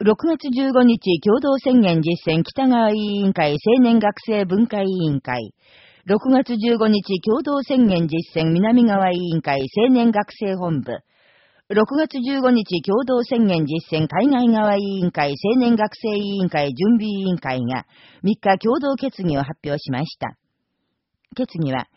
6月15日共同宣言実践北川委員会青年学生文化委員会、6月15日共同宣言実践南川委員会青年学生本部、6月15日共同宣言実践海外側委員会青年学生委員会準備委員会が3日共同決議を発表しました。決議は、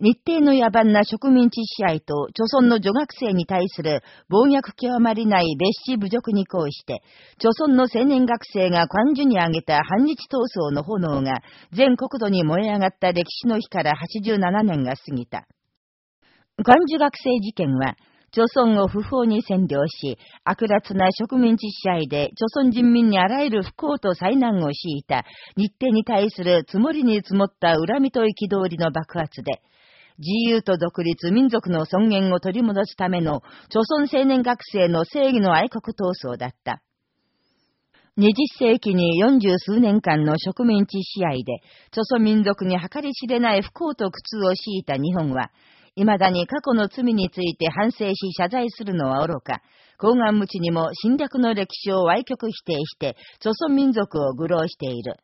日程の野蛮な植民地支配と、著村の女学生に対する暴虐極まりない別紙侮辱に抗して、著村の青年学生が関樹に挙げた反日闘争の炎が全国土に燃え上がった歴史の日から87年が過ぎた。関樹学生事件は、著村を不法に占領し、悪辣な植民地支配で、著村人民にあらゆる不幸と災難を強いた、日程に対する積もりに積もった恨みと憤りの爆発で、自由と独立、民族の尊厳を取り戻すための、朝鮮青年学生の正義の愛国闘争だった。20世紀に40数年間の植民地支配で、朝鮮民族に計り知れない不幸と苦痛を強いた日本は、未だに過去の罪について反省し謝罪するのは愚か、高岸無知にも侵略の歴史を歪曲否定して、朝鮮民族を愚弄している。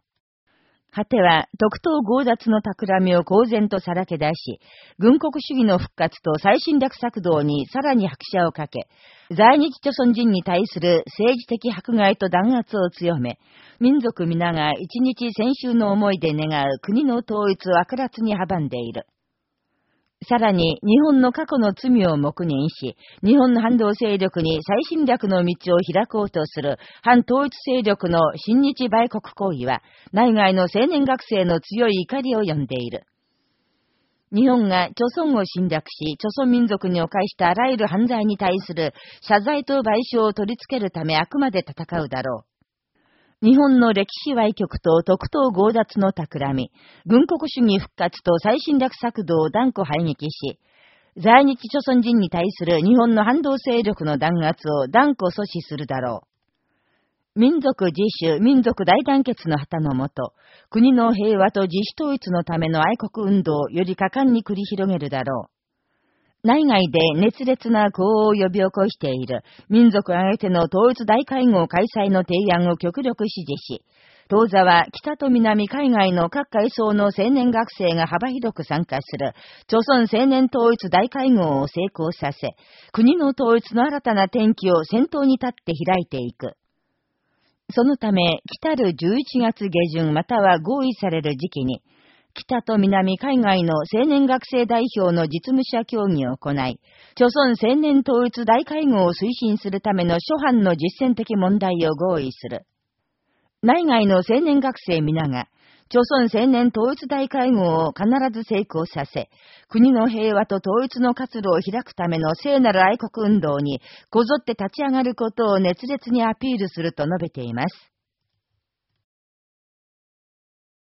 果ては、特等強奪の企みを公然とさらけ出し、軍国主義の復活と最侵略策動にさらに拍車をかけ、在日朝鮮人に対する政治的迫害と弾圧を強め、民族皆が一日先週の思いで願う国の統一を悪辣に阻んでいる。さらに、日本の過去の罪を黙認し、日本の反動勢力に最侵略の道を開こうとする反統一勢力の新日売国行為は、内外の青年学生の強い怒りを呼んでいる。日本が朝村を侵略し、朝村民族に犯したあらゆる犯罪に対する謝罪と賠償を取り付けるためあくまで戦うだろう。日本の歴史歪曲と特等強奪の企み、軍国主義復活と最侵略策動を断固排撃し、在日朝鮮人に対する日本の反動勢力の弾圧を断固阻止するだろう。民族自主、民族大団結の旗のもと、国の平和と自主統一のための愛国運動をより果敢に繰り広げるだろう。内外で熱烈な呼応を呼び起こしている民族挙げての統一大会合開催の提案を極力支持し、当座は北と南海外の各階層の青年学生が幅広く参加する、朝鮮青年統一大会合を成功させ、国の統一の新たな転機を先頭に立って開いていく。そのため、来たる11月下旬または合意される時期に、北と南海外の青年学生代表の実務者協議を行い、朝鮮青年統一大会合を推進するための諸般の実践的問題を合意する。内外の青年学生皆が、朝鮮青年統一大会合を必ず成功させ、国の平和と統一の活動を開くための聖なる愛国運動にこぞって立ち上がることを熱烈にアピールすると述べています。